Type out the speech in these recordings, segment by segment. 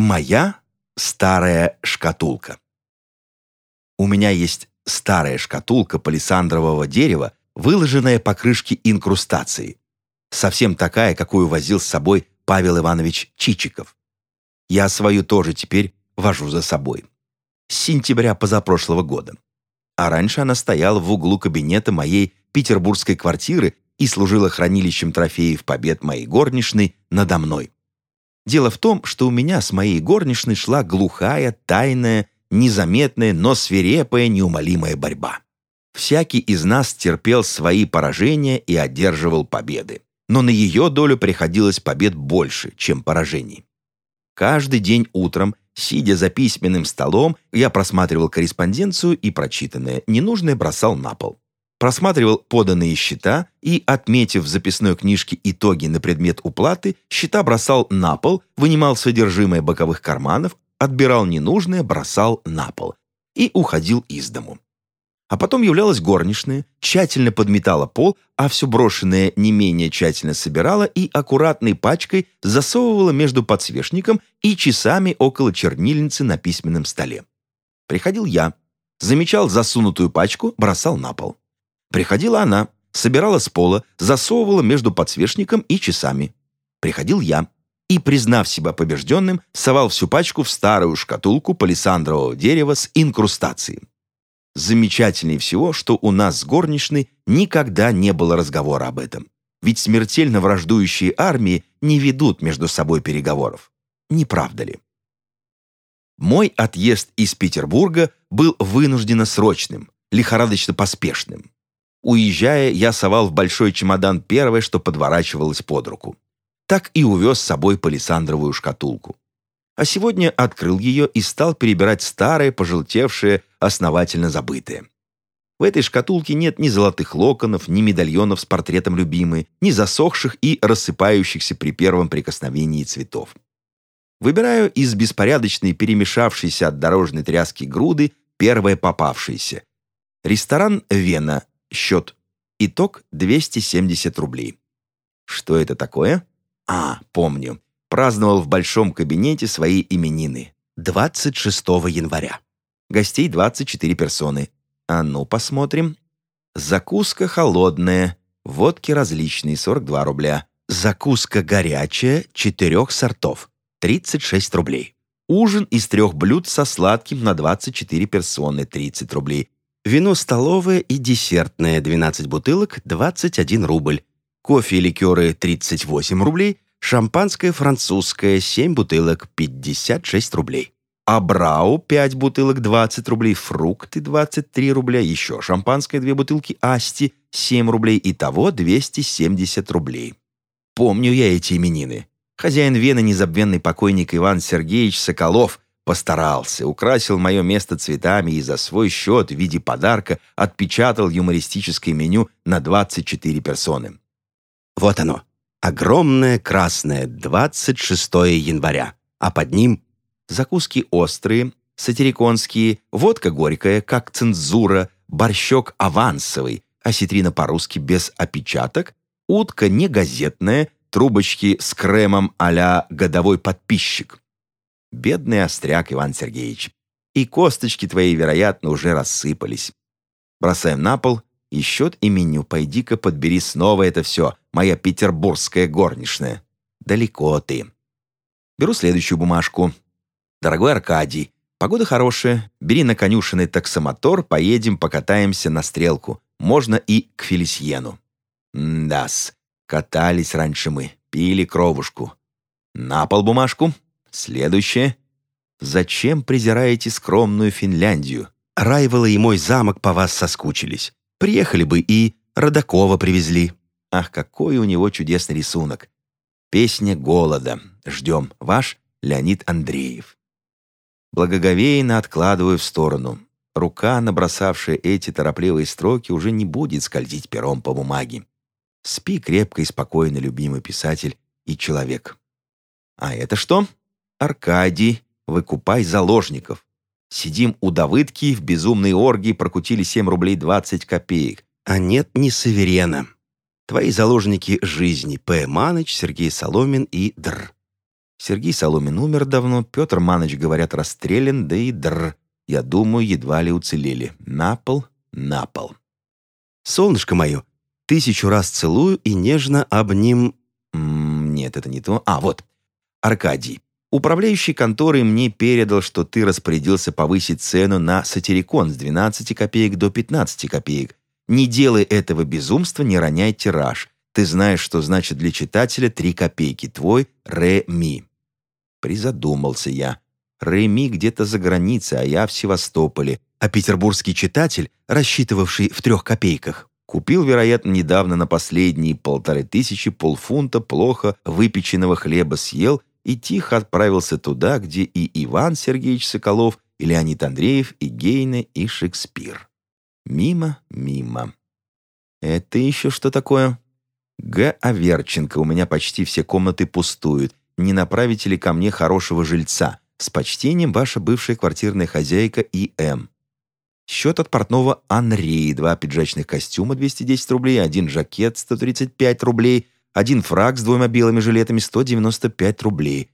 Моя старая шкатулка. У меня есть старая шкатулка палисандрового дерева, выложенная покрышки инкрустацией. Совсем такая, какую возил с собой Павел Иванович Чичиков. Я свою тоже теперь вожу за собой. С сентября позапрошлого года. А раньше она стояла в углу кабинета моей петербургской квартиры и служила хранилищем трофеев побед моей горничной надо мной. Дело в том, что у меня с моей горничной шла глухая, тайная, незаметная, но свирепая, неумолимая борьба. Всякий из нас терпел свои поражения и одерживал победы. Но на ее долю приходилось побед больше, чем поражений. Каждый день утром, сидя за письменным столом, я просматривал корреспонденцию и прочитанное, ненужное бросал на пол просматривал поданные счета и, отметив в записной книжке итоги на предмет уплаты, счета бросал на пол, вынимал содержимое боковых карманов, отбирал ненужное, бросал на пол и уходил из дому. А потом являлась горничная, тщательно подметала пол, а все брошенное не менее тщательно собирала и аккуратной пачкой засовывала между подсвечником и часами около чернильницы на письменном столе. Приходил я, замечал засунутую пачку, бросал на пол. Приходила она, собирала с пола, засовывала между подсвечником и часами. Приходил я и, признав себя побежденным, совал всю пачку в старую шкатулку палисандрового дерева с инкрустацией. Замечательнее всего, что у нас с горничной никогда не было разговора об этом. Ведь смертельно враждующие армии не ведут между собой переговоров. Не правда ли? Мой отъезд из Петербурга был вынужденно срочным, лихорадочно поспешным. Уезжая, я совал в большой чемодан первое, что подворачивалось под руку. Так и увез с собой палисандровую шкатулку. А сегодня открыл ее и стал перебирать старое, пожелтевшее, основательно забытое. В этой шкатулке нет ни золотых локонов, ни медальонов с портретом любимой, ни засохших и рассыпающихся при первом прикосновении цветов. Выбираю из беспорядочной, перемешавшейся от дорожной тряски груды первое попавшееся. Ресторан «Вена», Счет. Итог 270 рублей. Что это такое? А, помню. Праздновал в большом кабинете свои именины. 26 января. Гостей 24 персоны. А ну, посмотрим. Закуска холодная. Водки различные, 42 рубля. Закуска горячая, четырех сортов. 36 рублей. Ужин из трех блюд со сладким на 24 персоны, 30 рублей. Вино столовое и десертное 12 бутылок 21 рубль. Кофе и ликеры 38 рублей. Шампанское французское 7 бутылок 56 рублей. Абрау 5 бутылок 20 рублей, фрукты 23 рубля, еще шампанское 2 бутылки Асти 7 рублей, итого 270 рублей. Помню я эти именины. Хозяин Вены незабвенный покойник Иван Сергеевич Соколов – Постарался, украсил мое место цветами и за свой счет в виде подарка отпечатал юмористическое меню на 24 персоны. Вот оно. Огромное красное 26 января. А под ним закуски острые, сатириконские, водка горькая, как цензура, борщок авансовый, осетрина по-русски без опечаток, утка не газетная, трубочки с кремом а годовой подписчик. Бедный остряк, Иван Сергеевич. И косточки твои, вероятно, уже рассыпались. Бросаем на пол, и счет и меню. Пойди-ка подбери снова это все, моя петербургская горничная. Далеко ты. Беру следующую бумажку. Дорогой Аркадий, погода хорошая. Бери на конюшенный таксомотор, поедем, покатаемся на стрелку. Можно и к Фелисьену. Дас, катались раньше мы, пили кровушку. На пол бумажку. Следующее. Зачем презираете скромную Финляндию? Райвола и мой замок по вас соскучились. Приехали бы и Родакова привезли. Ах, какой у него чудесный рисунок. Песня голода. Ждем. Ваш Леонид Андреев. Благоговейно откладываю в сторону. Рука, набросавшая эти торопливые строки, уже не будет скользить пером по бумаге. Спи крепко и спокойно, любимый писатель и человек. А это что? Аркадий, выкупай заложников. Сидим у Давыдки, в безумной оргии прокутили 7 рублей 20 копеек. А нет ни Саверена. Твои заложники жизни П. Маныч, Сергей Соломин и Др. Сергей Соломин умер давно, Петр Маныч, говорят, расстрелян, да и др. Я думаю, едва ли уцелели. На пол, на пол. Солнышко мое, тысячу раз целую и нежно обним... Нет, это не то. А, вот. Аркадий. Управляющий конторой мне передал, что ты распорядился повысить цену на сатирикон с 12 копеек до 15 копеек. Не делай этого безумства, не роняй тираж. Ты знаешь, что значит для читателя 3 копейки. Твой ре-ми. Призадумался я. Ре-ми где-то за границей, а я в Севастополе. А петербургский читатель, рассчитывавший в трех копейках, купил, вероятно, недавно на последние полторы тысячи полфунта плохо выпеченного хлеба съел и тихо отправился туда, где и Иван Сергеевич Соколов, и Леонид Андреев, и Гейне, и Шекспир. Мимо, мимо. Это еще что такое? Г. Аверченко, у меня почти все комнаты пустуют. Не направите ли ко мне хорошего жильца? С почтением, ваша бывшая квартирная хозяйка И.М. Счет от портного Анри. Два пиджачных костюма 210 рублей, один жакет 135 рублей – один фраг с двумя белыми жилетами 195 рублей.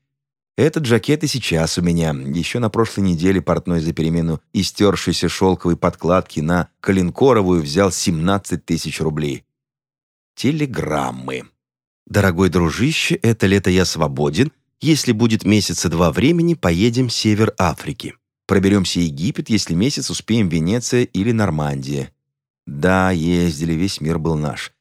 Этот жакет и сейчас у меня. Еще на прошлой неделе портной за перемену истершейся шелковой подкладки на коленкоровую взял 17 тысяч рублей. Телеграммы. «Дорогой дружище, это лето я свободен. Если будет месяца два времени, поедем в север Африки. Проберемся Египет, если месяц успеем Венеция или Нормандия. Да, ездили, весь мир был наш.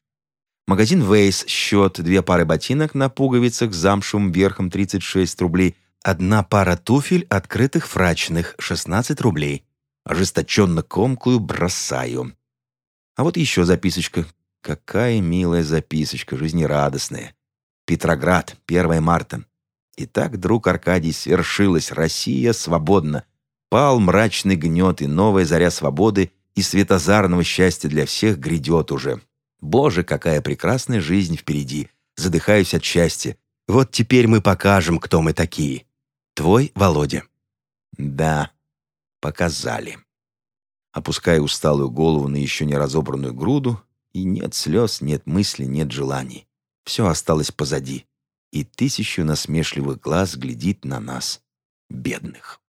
Магазин Вейс, счет, две пары ботинок на пуговицах с замшевым верхом 36 рублей, одна пара туфель открытых фрачных 16 рублей. Ожесточенно комкую бросаю. А вот еще записочка. Какая милая записочка, жизнерадостная. Петроград, 1 марта. Итак, друг Аркадий, свершилось. Россия свободна. Пал мрачный гнет, и новая заря свободы и светозарного счастья для всех грядет уже. Боже, какая прекрасная жизнь впереди. Задыхаюсь от счастья. Вот теперь мы покажем, кто мы такие. Твой Володя. Да, показали. Опуская усталую голову на еще не разобранную груду, и нет слез, нет мысли, нет желаний. Все осталось позади, и тысячу насмешливых глаз глядит на нас, бедных.